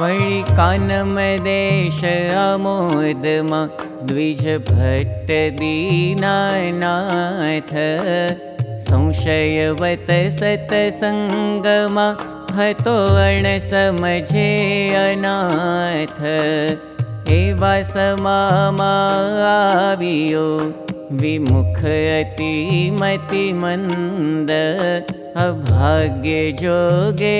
वळि कानमदेश अमोदमा द्विज भट्ट दीनानाथ संशयवत सतसङ्गमा हतो अणसमझे अनाथ। एवा समामावियो विमुख अति मति मन्द अभाग्य जोगे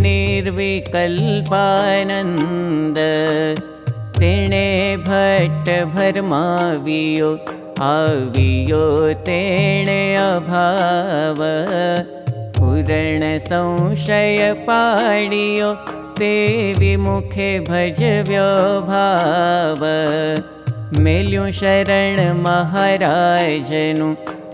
निर्विकल्पानन्द तेणे भट्ट तेणे अभाव। पूरण संशय पाडियो ते विमुखे भजव्यो भाव। मेल्यु शरण महाराजनु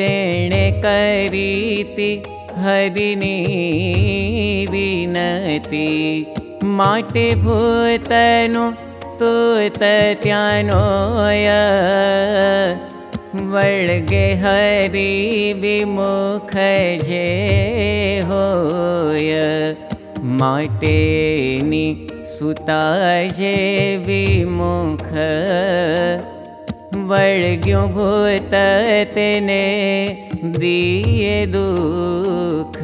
तेणे करीति हरिनी विनती। भूतनो तूत्याय वर्गे हरिविमुखे सुता जे विमुख। वळग्यो भूत तेने दिए दुख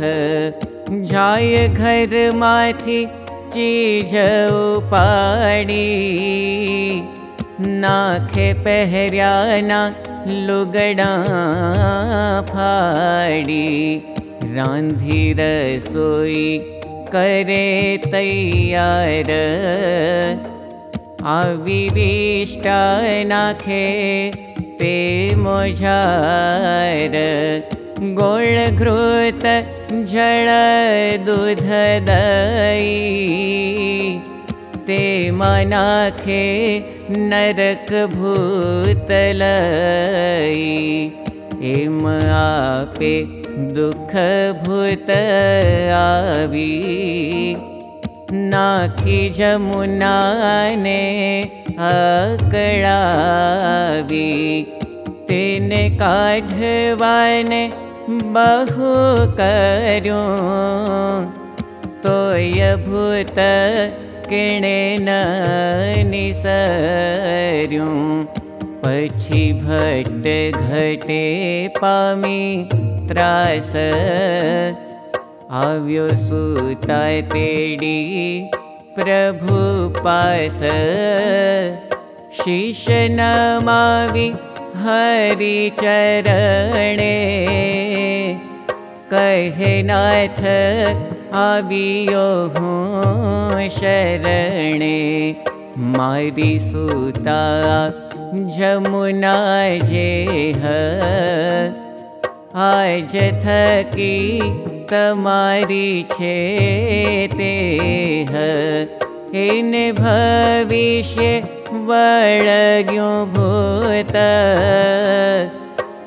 जाय घर माथी चीज उपाड़ी नाखे पहर्याना लुगड़ा फाड़ी रांधी रसोई करे तैयार आविष्टा नाखे ते मोझार गोळ घृत जळ दूध दई ते मनाखे नरक भूतलई एम आपे दुख भूत आवी तेने काढ़वाने बहु कर्यो। तोय भूत किणे न निसर्यो। पछी भट्ट घटे पामी त्रास આવ્યો સુતા તેડી પ્રભુ પાસ શીશ નમાવી હરિ ચરણે કહે નાથ આવ્યો હું શરણે મારી સુતા જમુના જે હ आज थकी તમારી છે તે એને ભવિષ્ય વળગ્યું ભૂત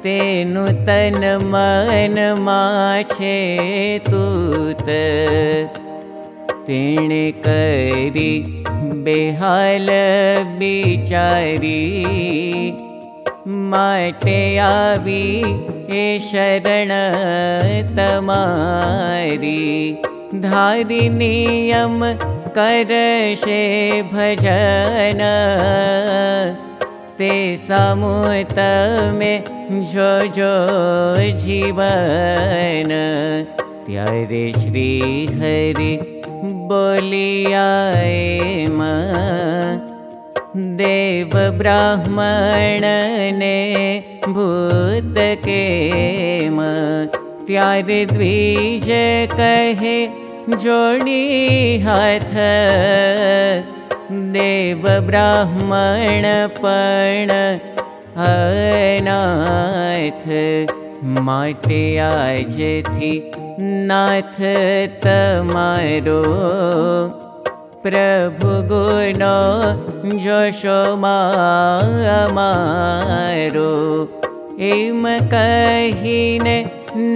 તેનું તન મનમાં છે તૂત તેણે કરી બેહાલ બિચારી माटे आवी हे शरण तमारी धारी नियम करशे भजन। ते जो जीवन। त्यारे श्री हरि बोलियाए मां। देव ब्राह्मण ने भूत के त्यार द्विज कहे जोड़ी हाथ। देव ब्राह्मण पण अनाथ। आज थी नाथ तमारो प्रभु गुणो जोशो मारो एम कहीने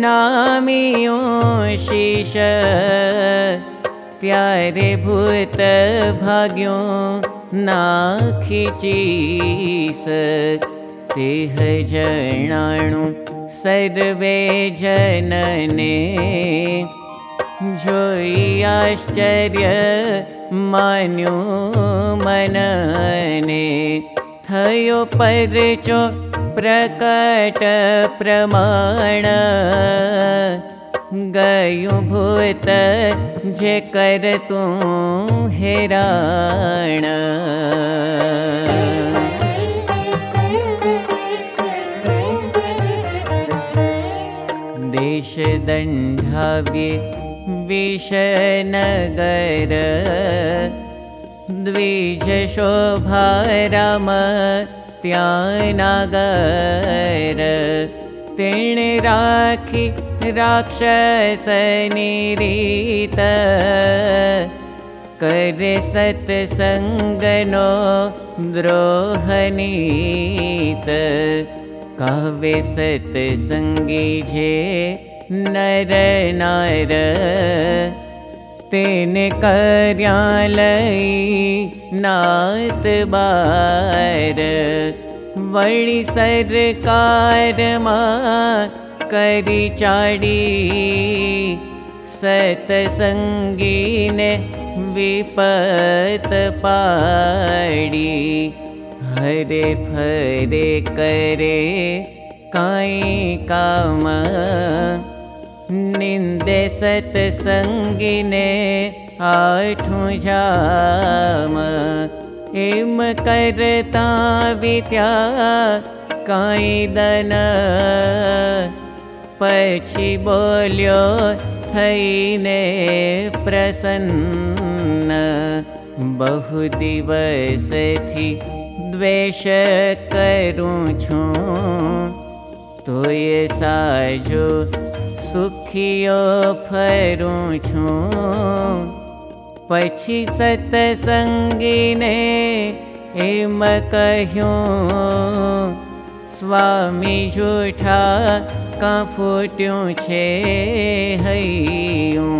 नामियो शीश। त्यारे भूत भाग्यो नाखी चीस। तेह जणाणु सर्वे जनने। जोई आश्चर्य मान्यो मनने। थयो परचो प्रकट प्रमाण। गयो भूत जे कर तू हेराण। देश दण्डाव्ये विषनगर द्विज शोभाराम त्यानागर। तेणे राखी राक्षसनिरीत करे सत्सङ्गनो द्रोहनीत काव्य सत्सङ्गी जे नर नार तेने कर्यालय नात बार। वळि सरकारमा करी चाडी सतसङ्गीने विपत पाडी। हरे फरे करे काई काम निन्दे सतसङ्गिने आठु जाम एम करता विद्या काई दन। पछी बोल्यो थईने प्रसन्न। बहु दिवस थी द्वेष करूं छूं। तो साजो सुखियो फरूं छूं पछी सतसंगीने एम कह्यूं। स्वामी झूठा का फूट्यूं छे हयूं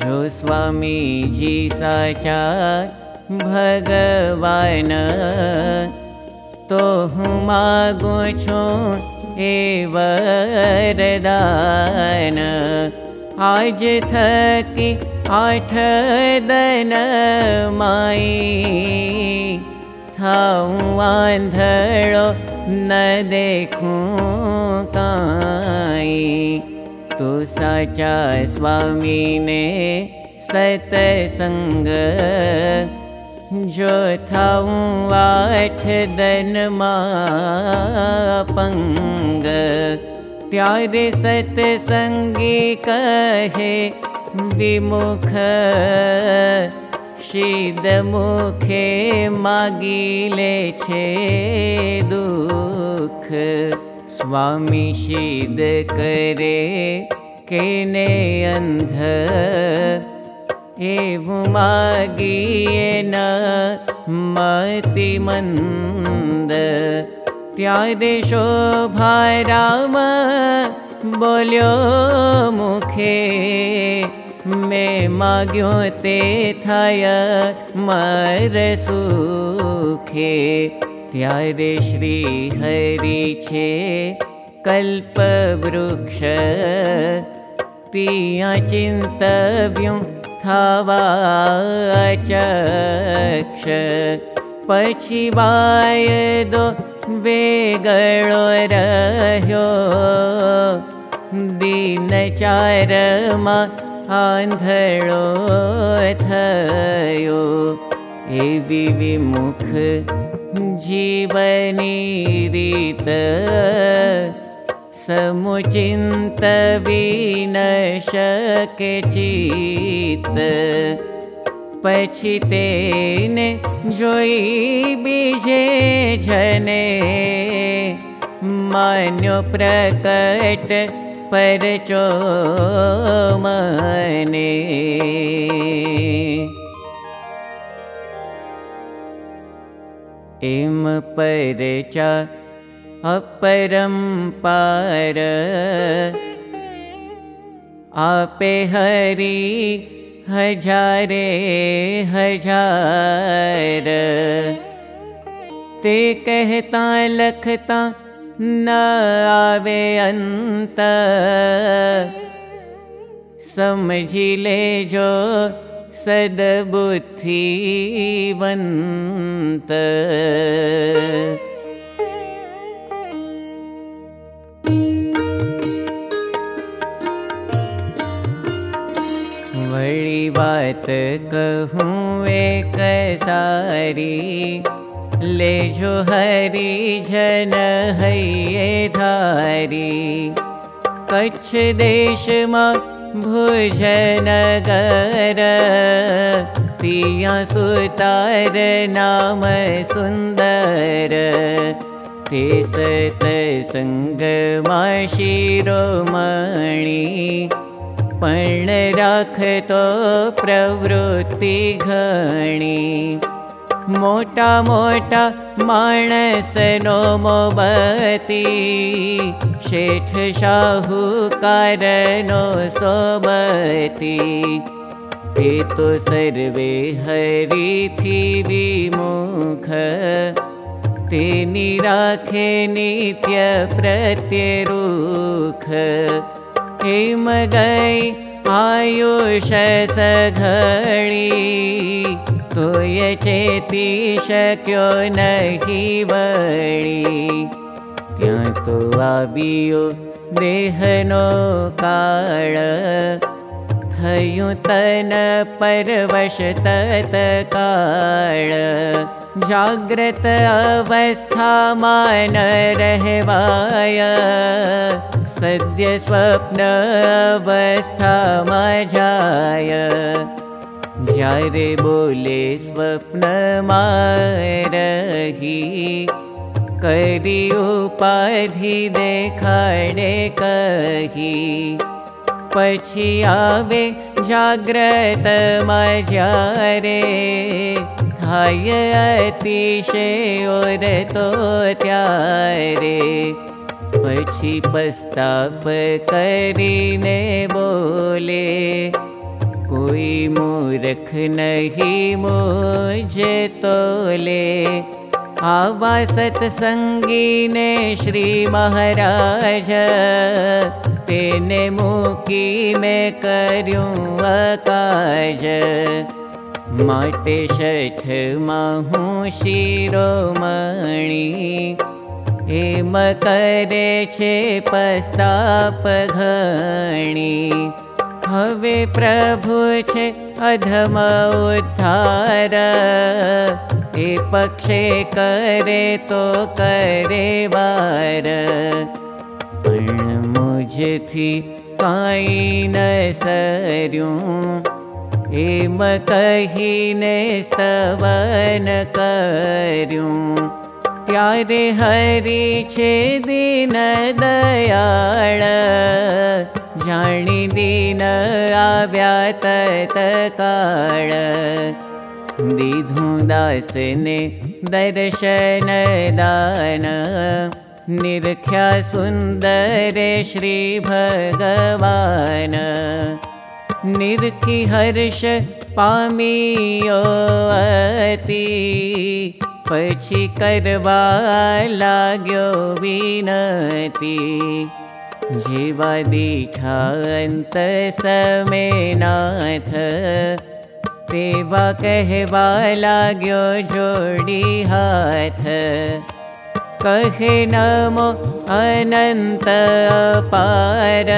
जो स्वामी जी साचा भगवान तो हूँ मागू छूं वरदान। आज थकी आठ दन माई थाऊं आंधड़ो न देखूं काई। तू साचा स्वामी ने सतसंग सतसंगी कहे विमुख शीद मुखे मागिले छे दुख। स्वामी शीद करे केने अंध मागिए न मति मन्द त्यारे शोभाराम बोल्यो मुखे मैं माग्यो ते थाय मर सुखे। त्यारे श्री हरि छे कल्प वृक्ष तिया चिन्तव्युं चक्ष पछी दो वेगळो रह्यो। चारमा आन्धळो थयो। एवी विमुख जीवनी रीत समुचिन्त विनशके चित। पछी तेने जोई बीजे जने मान्यो प्रकट परचो मने। इम परचा अपरम्पार आपे हरि हजारे हजार। ते कहता लखता न आवे अंत। समझी ले जो सद्बुद्धिवन्त वात कहूँ एक सारी। लेजो हरि जन हैये धारी। कच्छ देश मा भुजनगर तिया सुतार नाम सुन्दर ते सत सङ्गमा शिरोमणि पण राखतो प्रवृत्ति मोबती। शेठ शाहुकारनो सोबती। ते तो राखे नित्य प्रत्यरुख हेम गई आयुष सघड़ी तोय चेती शक्यो नहीं वड़ी त्या तो आबियो देहनो काळ थयु तन परवश तत काळ। जाग्रत अवस्था मान रहवाय। सद्य स्वप्न अवस्था मजाय जारे बोले स्वप्न रही करी उपाधि देखाड़े कही पछी आवे जाग्रत मजारे थाय अतिशे और तो त्यारे। पछी पस्ताप करीने बोले कोई मूर्ख नहीं मुझे तोले आवा सत्संगी ने श्री महाराज तेने मुकी में कर्यूं शठ माहूँ शिरोमणि एम करे छे पस्ताप घणी हवे प्रभु छे अधम उद्धार। पक्षे करे तो करे वार। न स्तवन कर्यूं। त्यारे हरि छे दीन दयाळ जाणी दीन आव्या तत्काळ दीधुं दासने दर्शन दान। निरख्या सुन्दरे श्री भगवान। निरखि हर्ष पामियो पछी करवा लाग्यो विनती जीवा दीठा अंत समेनाथ तेवा कहवा लाग्यो जोड़ी हाथ। कहे नमो अनंत अपार।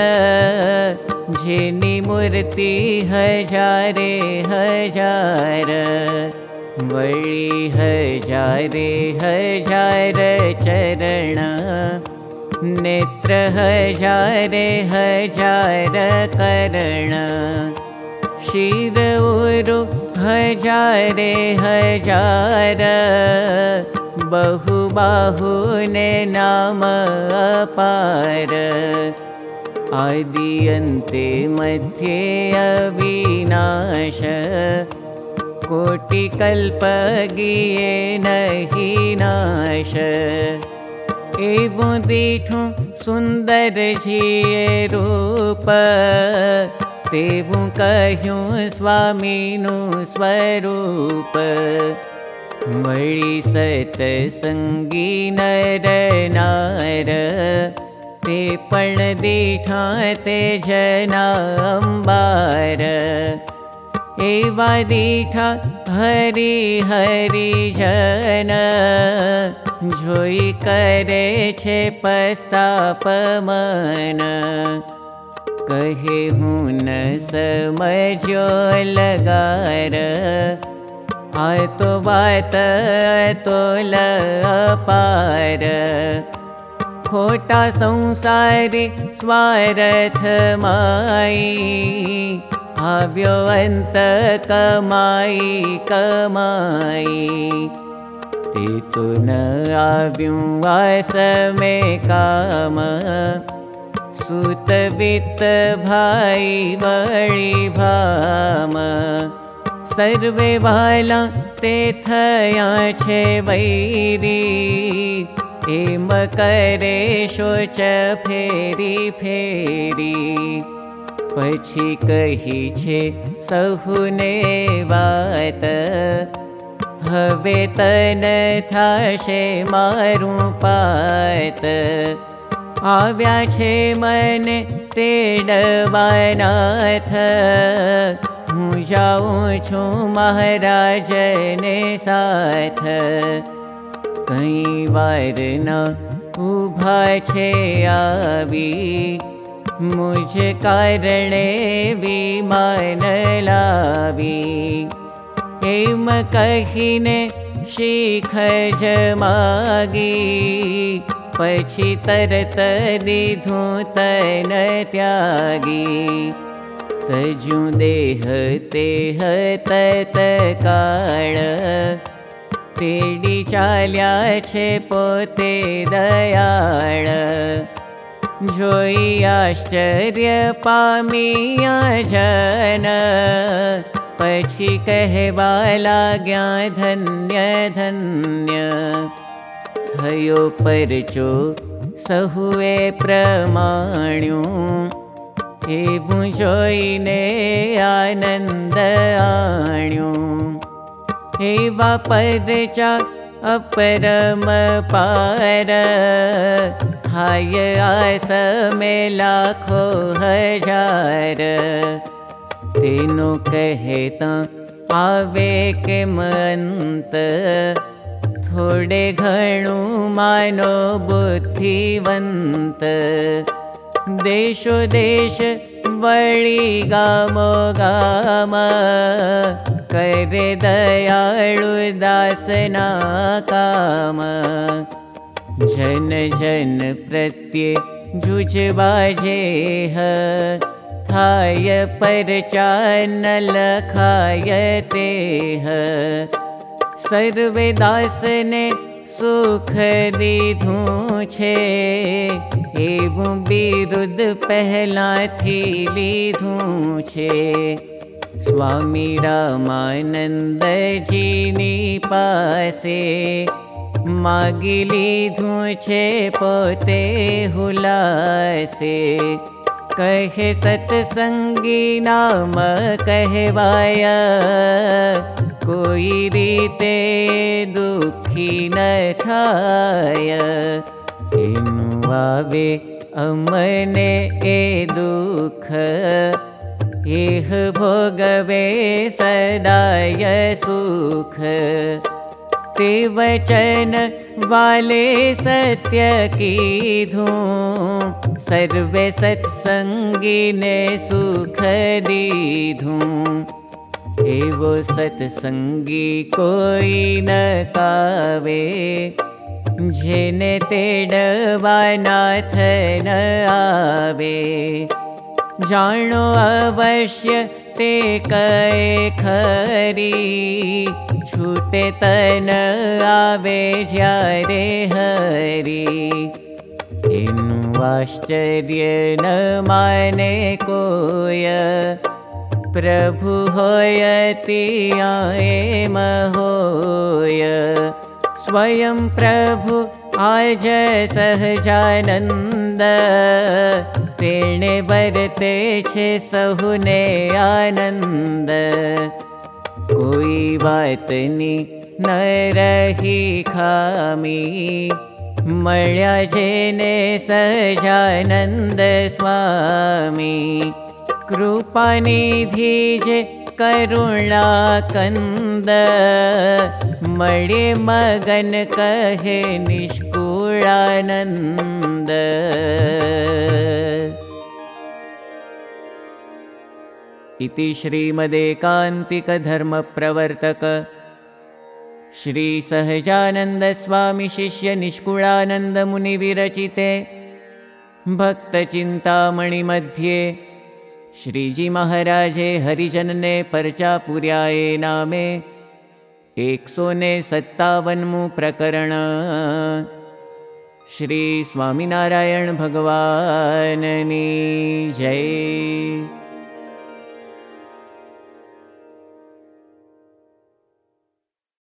जेनी मूर्ति हजारे हजार। वळी हजारे हजार चरण नेत्र हजारे हजार करण शिर उरु हजारे हजार बहु बाहु ने नाम अपार। आदियन्ते मध्ये अविनाश। कोटिकल्पगिये नहि नाश दीठु सुन्दर जिये रूप। तेवं कह्युं स्वामीनु स्वरूप। मणि सतसङ्गी नर नार। ते पण दीठा ते जना हरि हरि जन जोई करे छे पस्तापमन कहे हूँ न बात तो लपार। खोटा संसारी स्वारथ माई आव्यो अंत कमाई कमाई ते तो न आव्यूं आस में काम। सुत वित्त भाई बड़ी भाम। सर्वे वाला ते थया छे वैरी। एम करे शोच फेरी फेरी पछी कही छे सहुने बात। हवे तन थाशे मारू पात। आव्या छे मन तेडवानाथ हूँ जाऊँ छू महाराज ने साथ। कई वार न उभा छे आवी मुझ कारणे विमान लावी। एम कहीने शीख जमागी। पछी तरत दीधू तन त्यागी। तजू देह तेह छे पोते दयाळ जोई आश्चर्य पामिया जन। पछी कहवा लाग्या धन्य। धन्य थयो परचो सहुए प्रमाण्यो एवं जोईने आनंद आण्यो एवा परचा अपरम पार हाय आस में लाखो हजार तेनो कहता आवे के मंत। थोड़े घणु मानो बुद्धिवंत। देशो देश वळी गामो गाम। करे दयाळु दासना काम जन जन प्रत्ये जुजबाजे ह। थाय परचान लखाय ते ह। सर्वे दासने सुख दीधुं छे। एवं विरुद्ध पहला थी लीधुं छे। स्वामी रामानंद जीनी पासे मागी लीधुं छे पोते हुलासे। कहे सत्संगी नाम कहवाया। कोई रीते दुखी न थाय एनु आवे अमने ए दुख। एह भोगवे सदाय सुख ते वचन वाले सत्य की धूं सर्वे सत्संगी ने सुख दीधूं। एवो सत्संगी कोई न कावे। जेने तेडवानाथ न आवे। जानो अवश्य ते कै खरी। छूटे तन आवे ज्यारे हरी। आश्चर्य न माने कोय। प्रभु होयति आए महोय। स्वयं प्रभु आज सहजानन्द। तेणे बरते छे सहुने आनन्द। कोई बात नी न रही खामी। मल्या जेने सजानन्द स्वामी। कृपानिधि जे करुणा कन्द मळे मगन कहे निष्कुळानन्द इति श्रीमदेकान्तिकधर्मप्रवर्तक श्रीसहजानन्दस्वामिशिष्यनिष्कुळानन्दमुनिविरचिते भक्तचिन्तामणिमध्ये श्रीजी महाराजे हरिजनने परचापुर्याये नामे एकसोने सत्तावन्मु प्रकरण। श्री स्वामिनारायण भगवाननी जय